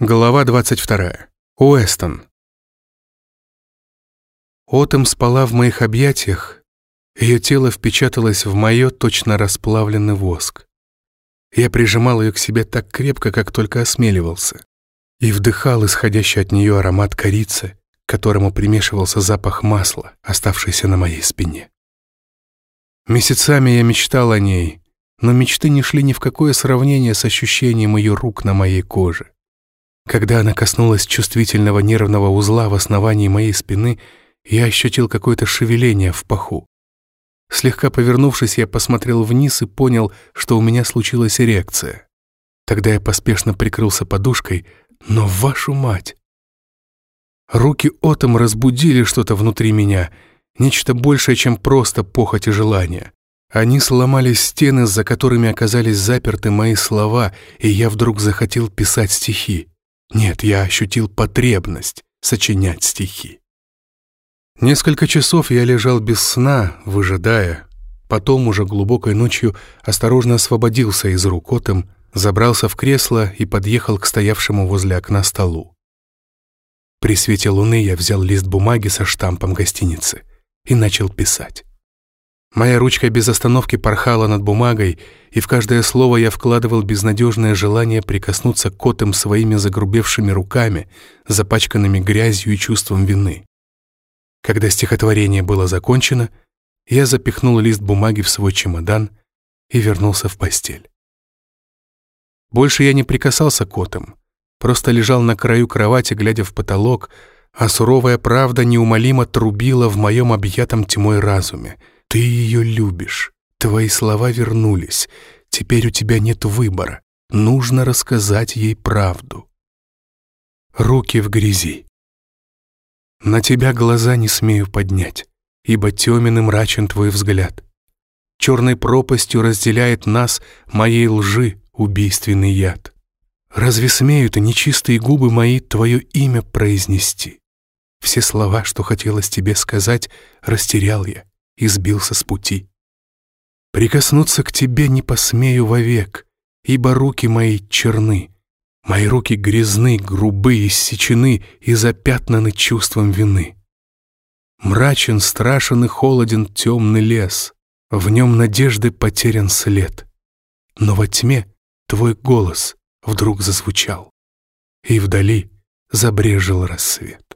Глава 22. Уэстон. Отом спала в моих объятиях, ее тело впечаталось в мое точно расплавленный воск. Я прижимал ее к себе так крепко, как только осмеливался, и вдыхал исходящий от нее аромат корицы, к которому примешивался запах масла, оставшийся на моей спине. Месяцами я мечтал о ней, но мечты не шли ни в какое сравнение с ощущением ее рук на моей коже. Когда она коснулась чувствительного нервного узла в основании моей спины, я ощутил какое-то шевеление в паху. Слегка повернувшись, я посмотрел вниз и понял, что у меня случилась эрекция. Тогда я поспешно прикрылся подушкой, но вашу мать! Руки Отом разбудили что-то внутри меня, нечто большее, чем просто похоть и желание. Они сломали стены, за которыми оказались заперты мои слова, и я вдруг захотел писать стихи. Нет, я ощутил потребность сочинять стихи. Несколько часов я лежал без сна, выжидая. Потом уже глубокой ночью осторожно освободился из рук Отом, забрался в кресло и подъехал к стоявшему возле окна столу. При свете луны я взял лист бумаги со штампом гостиницы и начал писать. Моя ручка без остановки порхала над бумагой, и в каждое слово я вкладывал безнадежное желание прикоснуться к котам своими загрубевшими руками, запачканными грязью и чувством вины. Когда стихотворение было закончено, я запихнул лист бумаги в свой чемодан и вернулся в постель. Больше я не прикасался к котам, просто лежал на краю кровати, глядя в потолок, а суровая правда неумолимо трубила в моем объятом тьмой разуме — ты ее любишь. Твои слова вернулись. Теперь у тебя нет выбора. Нужно рассказать ей правду. Руки в грязи. На тебя глаза не смею поднять, ибо темен и мрачен твой взгляд. Черной пропастью разделяет нас моей лжи убийственный яд. Разве смеют нечистые губы мои твое имя произнести? Все слова, что хотелось тебе сказать, растерял я и сбился с пути. Прикоснуться к тебе не посмею вовек, ибо руки мои черны. Мои руки грязны, грубы, иссечены и запятнаны чувством вины. Мрачен, страшен и холоден темный лес, в нем надежды потерян след. Но во тьме твой голос вдруг зазвучал, и вдали забрежил рассвет.